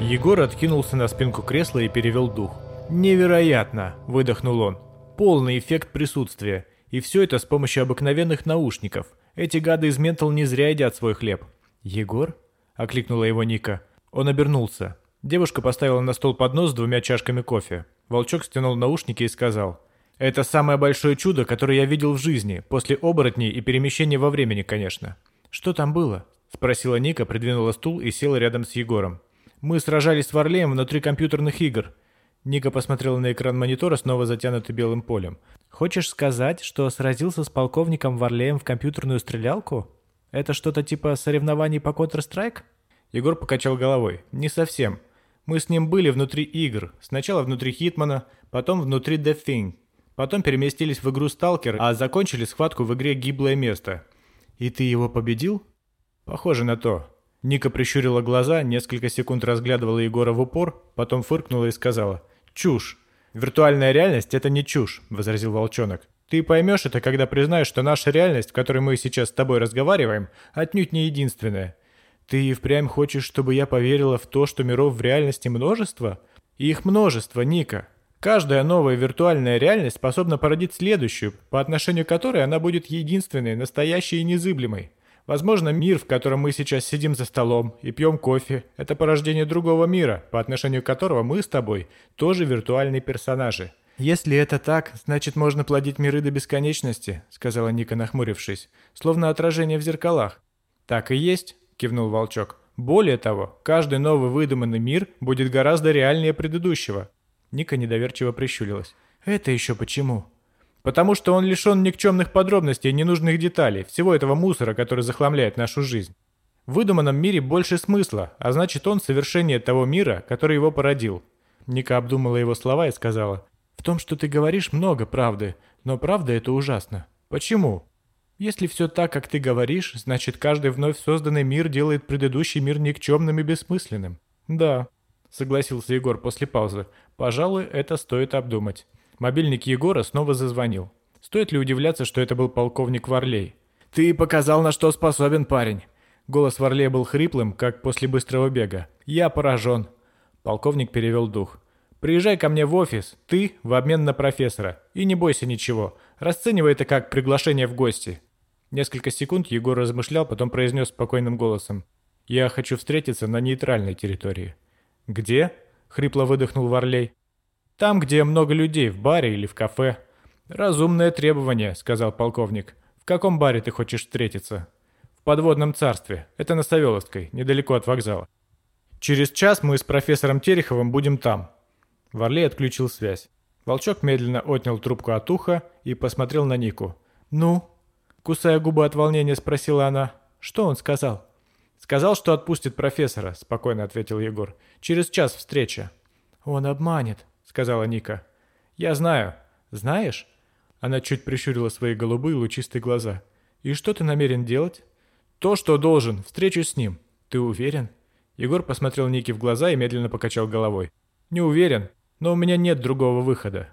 Егор откинулся на спинку кресла и перевел дух. «Невероятно!» – выдохнул он. «Полный эффект присутствия. И все это с помощью обыкновенных наушников. Эти гады из Ментал не зря едят свой хлеб». «Егор?» – окликнула его Ника. Он обернулся. Девушка поставила на стол поднос с двумя чашками кофе. Волчок стянул наушники и сказал. «Это самое большое чудо, которое я видел в жизни, после оборотней и перемещения во времени, конечно». «Что там было?» – спросила Ника, придвинула стул и села рядом с Егором. «Мы сражались с Варлеем внутри компьютерных игр». Ника посмотрела на экран монитора, снова затянутый белым полем. «Хочешь сказать, что сразился с полковником Варлеем в компьютерную стрелялку? Это что-то типа соревнований по Counter-Strike?» Егор покачал головой. «Не совсем. Мы с ним были внутри игр. Сначала внутри Хитмана, потом внутри The Thing. Потом переместились в игру Сталкер, а закончили схватку в игре Гиблое место. И ты его победил? Похоже на то. Ника прищурила глаза, несколько секунд разглядывала Егора в упор, потом фыркнула и сказала «Чушь! Виртуальная реальность — это не чушь», — возразил Волчонок. «Ты поймешь это, когда признаешь, что наша реальность, в которой мы сейчас с тобой разговариваем, отнюдь не единственная. Ты и впрямь хочешь, чтобы я поверила в то, что миров в реальности множество? их множество, Ника. Каждая новая виртуальная реальность способна породить следующую, по отношению к которой она будет единственной, настоящей и незыблемой. Возможно, мир, в котором мы сейчас сидим за столом и пьем кофе, это порождение другого мира, по отношению которого мы с тобой тоже виртуальные персонажи. «Если это так, значит, можно плодить миры до бесконечности», — сказала Ника, нахмурившись, словно отражение в зеркалах. «Так и есть», — кивнул Волчок. «Более того, каждый новый выдуманный мир будет гораздо реальнее предыдущего». Ника недоверчиво прищурилась. «Это еще почему?» «Потому что он лишен никчемных подробностей и ненужных деталей, всего этого мусора, который захламляет нашу жизнь. В выдуманном мире больше смысла, а значит он совершение того мира, который его породил». Ника обдумала его слова и сказала. «В том, что ты говоришь, много правды, но правда это ужасно. Почему?» Если все так, как ты говоришь, значит каждый вновь созданный мир делает предыдущий мир никчемным и бессмысленным. Да, согласился Егор после паузы. Пожалуй, это стоит обдумать. Мобильник Егора снова зазвонил. Стоит ли удивляться, что это был полковник Варлей? «Ты показал, на что способен парень!» Голос Варлея был хриплым, как после быстрого бега. «Я поражен!» Полковник перевел дух. «Приезжай ко мне в офис, ты в обмен на профессора, и не бойся ничего. Расценивай это как приглашение в гости. Несколько секунд Егор размышлял, потом произнес спокойным голосом. «Я хочу встретиться на нейтральной территории». «Где?» — хрипло выдохнул Варлей. «Там, где много людей, в баре или в кафе». «Разумное требование», — сказал полковник. «В каком баре ты хочешь встретиться?» «В подводном царстве. Это на Савеловской, недалеко от вокзала». «Через час мы с профессором Тереховым будем там». Варлей отключил связь. Волчок медленно отнял трубку от уха и посмотрел на Нику. «Ну?» Кусая губы от волнения, спросила она. «Что он сказал?» «Сказал, что отпустит профессора», — спокойно ответил Егор. «Через час встреча». «Он обманет», — сказала Ника. «Я знаю». «Знаешь?» Она чуть прищурила свои голубые лучистые глаза. «И что ты намерен делать?» «То, что должен. Встречу с ним». «Ты уверен?» Егор посмотрел Нике в глаза и медленно покачал головой. «Не уверен, но у меня нет другого выхода.